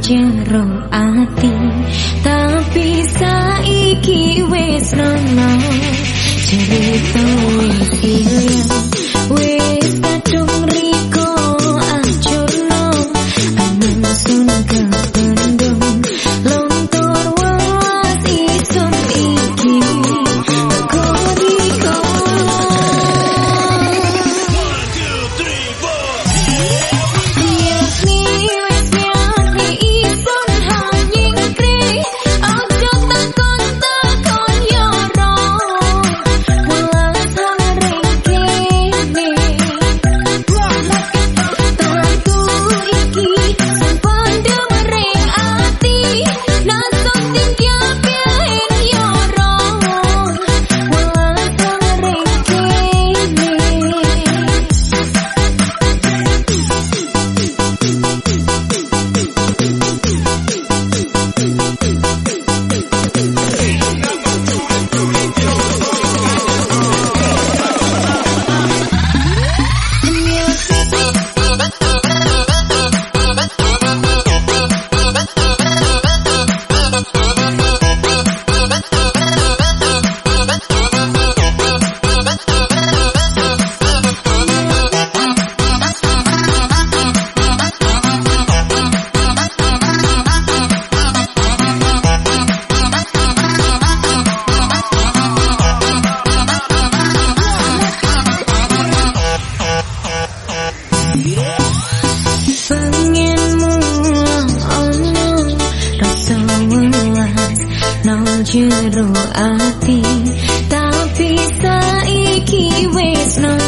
jero ati tapi saiki wis rono. Cerita ilang jero ati. Tapi saiki wis no